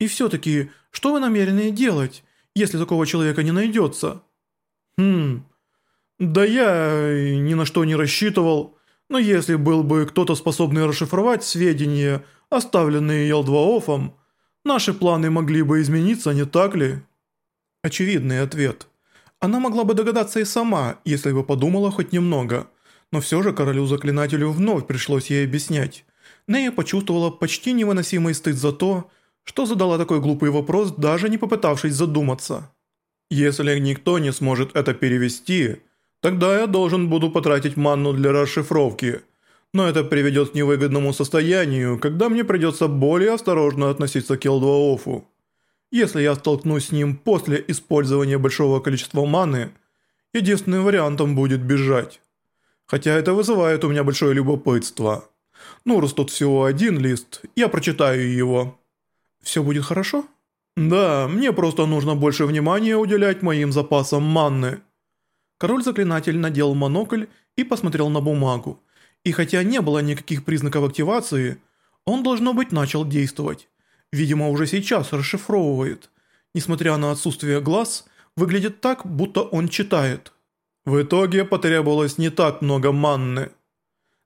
И все-таки, что вы намерены делать, если такого человека не найдется? Хм, да я ни на что не рассчитывал, но если был бы кто-то способный расшифровать сведения, оставленные Елдваофом, наши планы могли бы измениться, не так ли? Очевидный ответ. Она могла бы догадаться и сама, если бы подумала хоть немного, но все же королю-заклинателю вновь пришлось ей объяснять. Нея почувствовала почти невыносимый стыд за то, что задала такой глупый вопрос, даже не попытавшись задуматься. «Если никто не сможет это перевести, тогда я должен буду потратить манну для расшифровки, но это приведет к невыгодному состоянию, когда мне придется более осторожно относиться к Елдваофу. Если я столкнусь с ним после использования большого количества маны, единственным вариантом будет бежать. Хотя это вызывает у меня большое любопытство. Ну, раз тут всего один лист, я прочитаю его». «Все будет хорошо?» «Да, мне просто нужно больше внимания уделять моим запасам манны». Король-заклинатель надел монокль и посмотрел на бумагу. И хотя не было никаких признаков активации, он, должно быть, начал действовать. Видимо, уже сейчас расшифровывает. Несмотря на отсутствие глаз, выглядит так, будто он читает. В итоге потребовалось не так много манны.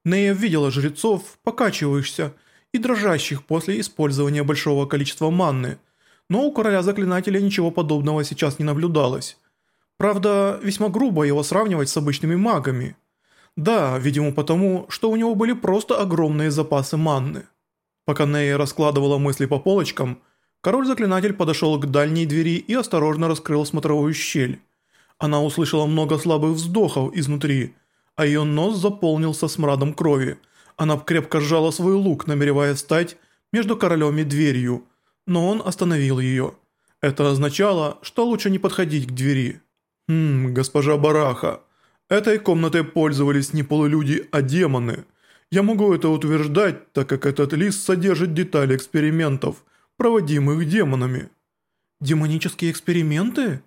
Нея видела жрецов, покачивающихся и дрожащих после использования большого количества манны, но у короля заклинателя ничего подобного сейчас не наблюдалось. Правда, весьма грубо его сравнивать с обычными магами. Да, видимо потому, что у него были просто огромные запасы манны. Пока Нея раскладывала мысли по полочкам, король-заклинатель подошел к дальней двери и осторожно раскрыл смотровую щель. Она услышала много слабых вздохов изнутри, а ее нос заполнился смрадом крови – она крепко сжала свой лук, намереваясь стать между королем и дверью, но он остановил ее. Это означало, что лучше не подходить к двери. «Хм, госпожа Бараха, этой комнатой пользовались не полулюди, а демоны. Я могу это утверждать, так как этот лист содержит детали экспериментов, проводимых демонами». «Демонические эксперименты?»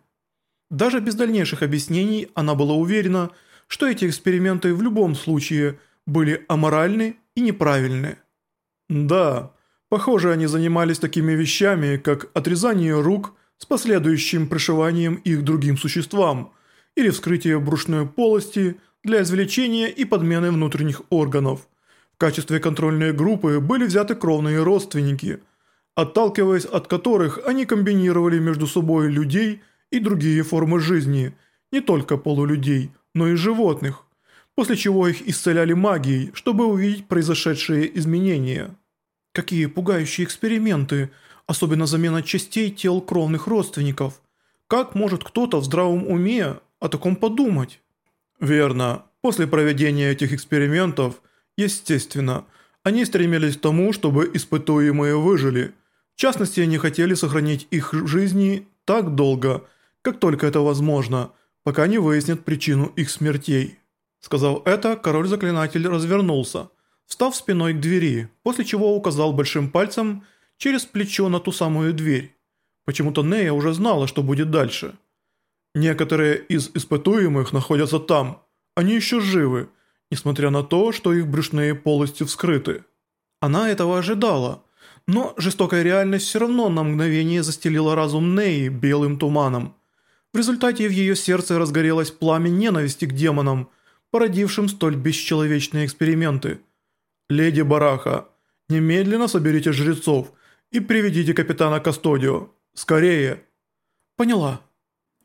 Даже без дальнейших объяснений она была уверена, что эти эксперименты в любом случае – были аморальны и неправильны. Да, похоже, они занимались такими вещами, как отрезание рук с последующим пришиванием их другим существам или вскрытие брюшной полости для извлечения и подмены внутренних органов. В качестве контрольной группы были взяты кровные родственники, отталкиваясь от которых они комбинировали между собой людей и другие формы жизни, не только полулюдей, но и животных после чего их исцеляли магией, чтобы увидеть произошедшие изменения. Какие пугающие эксперименты, особенно замена частей тел кровных родственников. Как может кто-то в здравом уме о таком подумать? Верно. После проведения этих экспериментов, естественно, они стремились к тому, чтобы испытуемые выжили. В частности, они хотели сохранить их жизни так долго, как только это возможно, пока не выяснят причину их смертей. Сказав это, король-заклинатель развернулся, встав спиной к двери, после чего указал большим пальцем через плечо на ту самую дверь. Почему-то Нея уже знала, что будет дальше. Некоторые из испытуемых находятся там. Они еще живы, несмотря на то, что их брюшные полностью вскрыты. Она этого ожидала, но жестокая реальность все равно на мгновение застелила разум Неи белым туманом. В результате в ее сердце разгорелось пламя ненависти к демонам – породившим столь бесчеловечные эксперименты. «Леди Бараха, немедленно соберите жрецов и приведите капитана Кастодио. Скорее!» «Поняла».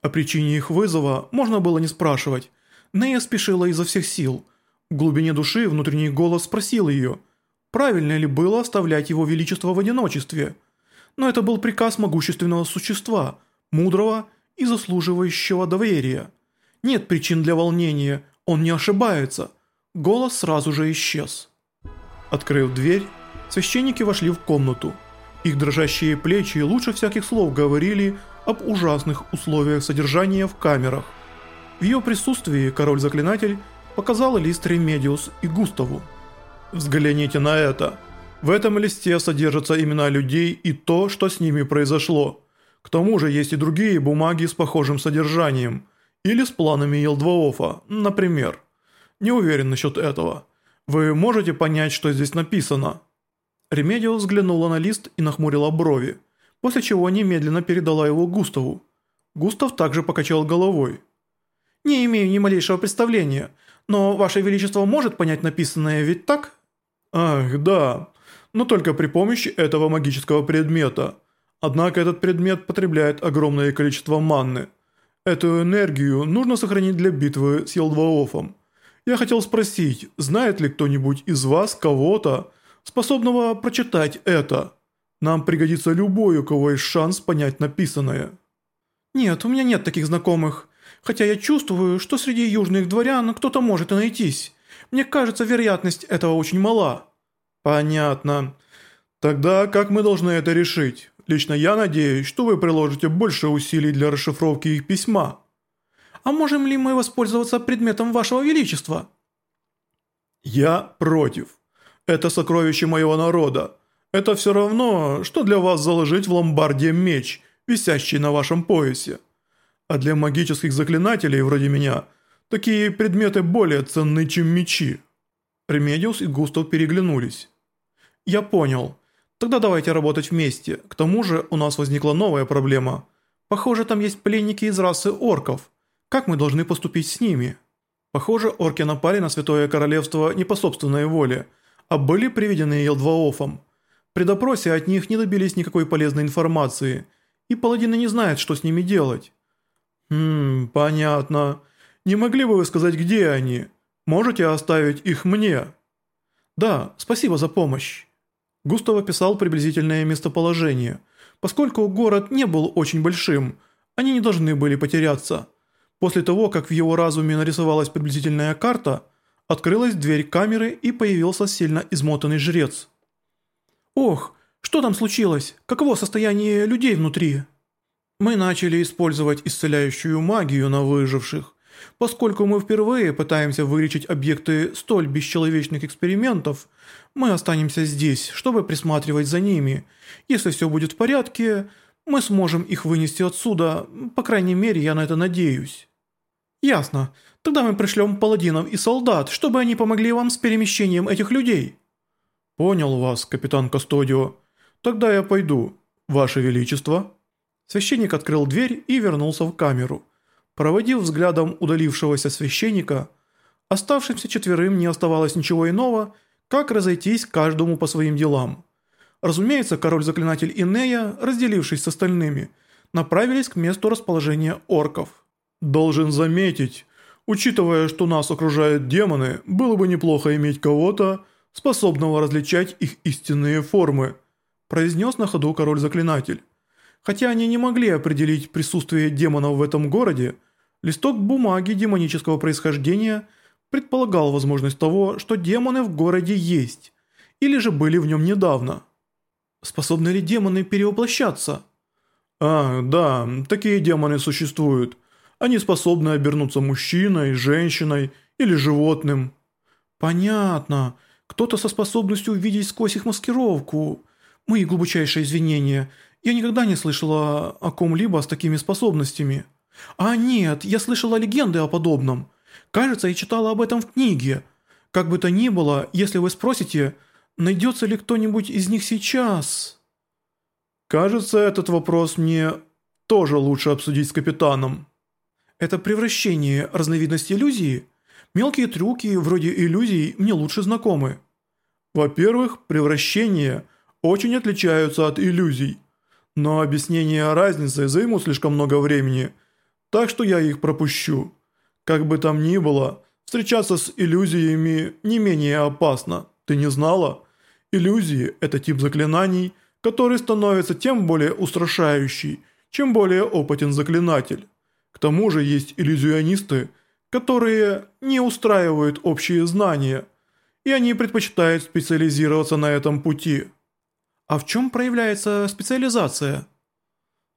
О причине их вызова можно было не спрашивать. Нея спешила изо всех сил. В глубине души внутренний голос спросил ее, правильно ли было оставлять его величество в одиночестве. Но это был приказ могущественного существа, мудрого и заслуживающего доверия. Нет причин для волнения – он не ошибается. Голос сразу же исчез. Открыв дверь, священники вошли в комнату. Их дрожащие плечи лучше всяких слов говорили об ужасных условиях содержания в камерах. В ее присутствии король-заклинатель показал лист Ремедиус и Густаву. «Взгляните на это. В этом листе содержатся имена людей и то, что с ними произошло. К тому же есть и другие бумаги с похожим содержанием. Или с планами Елдваофа, например. Не уверен насчет этого. Вы можете понять, что здесь написано?» Ремедио взглянула на лист и нахмурила брови. после чего немедленно передала его Густаву. Густав также покачал головой. «Не имею ни малейшего представления, но Ваше Величество может понять написанное, ведь так?» «Ах, да, но только при помощи этого магического предмета. Однако этот предмет потребляет огромное количество манны. Эту энергию нужно сохранить для битвы с Елдваофом. Я хотел спросить, знает ли кто-нибудь из вас кого-то, способного прочитать это? Нам пригодится любой, у кого есть шанс понять написанное». «Нет, у меня нет таких знакомых. Хотя я чувствую, что среди южных дворян кто-то может и найтись. Мне кажется, вероятность этого очень мала». «Понятно. Тогда как мы должны это решить? Лично я надеюсь, что вы приложите больше усилий для расшифровки их письма». «А можем ли мы воспользоваться предметом вашего величества?» «Я против. Это сокровище моего народа. Это все равно, что для вас заложить в ломбарде меч, висящий на вашем поясе. А для магических заклинателей вроде меня, такие предметы более ценны, чем мечи». Ремедиус и Густав переглянулись. «Я понял. Тогда давайте работать вместе. К тому же у нас возникла новая проблема. Похоже, там есть пленники из расы орков. Как мы должны поступить с ними? Похоже, орки напали на Святое Королевство не по собственной воле, а были приведены Елдваофом. При допросе от них не добились никакой полезной информации, и паладины не знают, что с ними делать. «Хм, понятно. Не могли бы вы сказать, где они? Можете оставить их мне?» «Да, спасибо за помощь». Густав описал приблизительное местоположение. Поскольку город не был очень большим, они не должны были потеряться. После того, как в его разуме нарисовалась приблизительная карта, открылась дверь камеры и появился сильно измотанный жрец. «Ох, что там случилось? Каково состояние людей внутри?» «Мы начали использовать исцеляющую магию на выживших. Поскольку мы впервые пытаемся вылечить объекты столь бесчеловечных экспериментов, мы останемся здесь, чтобы присматривать за ними. Если все будет в порядке, мы сможем их вынести отсюда, по крайней мере, я на это надеюсь». «Ясно. Тогда мы пришлем паладинов и солдат, чтобы они помогли вам с перемещением этих людей». «Понял вас, капитан Кастодио. Тогда я пойду, ваше величество». Священник открыл дверь и вернулся в камеру. Проводив взглядом удалившегося священника, оставшимся четверым не оставалось ничего иного, как разойтись каждому по своим делам. Разумеется, король-заклинатель Инея, разделившись с остальными, направились к месту расположения орков. «Должен заметить, учитывая, что нас окружают демоны, было бы неплохо иметь кого-то, способного различать их истинные формы», произнес на ходу король-заклинатель. Хотя они не могли определить присутствие демонов в этом городе, листок бумаги демонического происхождения предполагал возможность того, что демоны в городе есть, или же были в нем недавно. Способны ли демоны перевоплощаться? А, да, такие демоны существуют. Они способны обернуться мужчиной, женщиной или животным. Понятно. Кто-то со способностью увидеть сквозь их маскировку. Мои глубочайшие извинения. Я никогда не слышала о ком-либо с такими способностями. А нет, я слышала легенды о подобном. Кажется, я читала об этом в книге. Как бы то ни было, если вы спросите, найдется ли кто-нибудь из них сейчас... Кажется, этот вопрос мне тоже лучше обсудить с капитаном. Это превращение разновидности иллюзии? Мелкие трюки вроде иллюзий мне лучше знакомы. Во-первых, превращения очень отличаются от иллюзий. Но объяснение разницы займут слишком много времени, так что я их пропущу. Как бы там ни было, встречаться с иллюзиями не менее опасно. Ты не знала? Иллюзии – это тип заклинаний, который становится тем более устрашающий, чем более опытен заклинатель. К тому же есть иллюзионисты, которые не устраивают общие знания, и они предпочитают специализироваться на этом пути. А в чем проявляется специализация?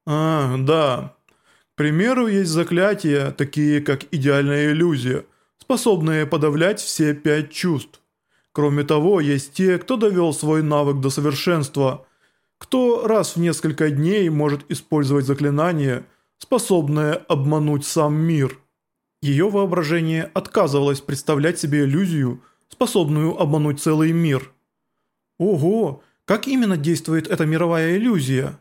А, да. К примеру, есть заклятия, такие как идеальная иллюзия, способные подавлять все пять чувств. Кроме того, есть те, кто довел свой навык до совершенства, кто раз в несколько дней может использовать заклинание – способная обмануть сам мир. Ее воображение отказывалось представлять себе иллюзию, способную обмануть целый мир. Ого, как именно действует эта мировая иллюзия?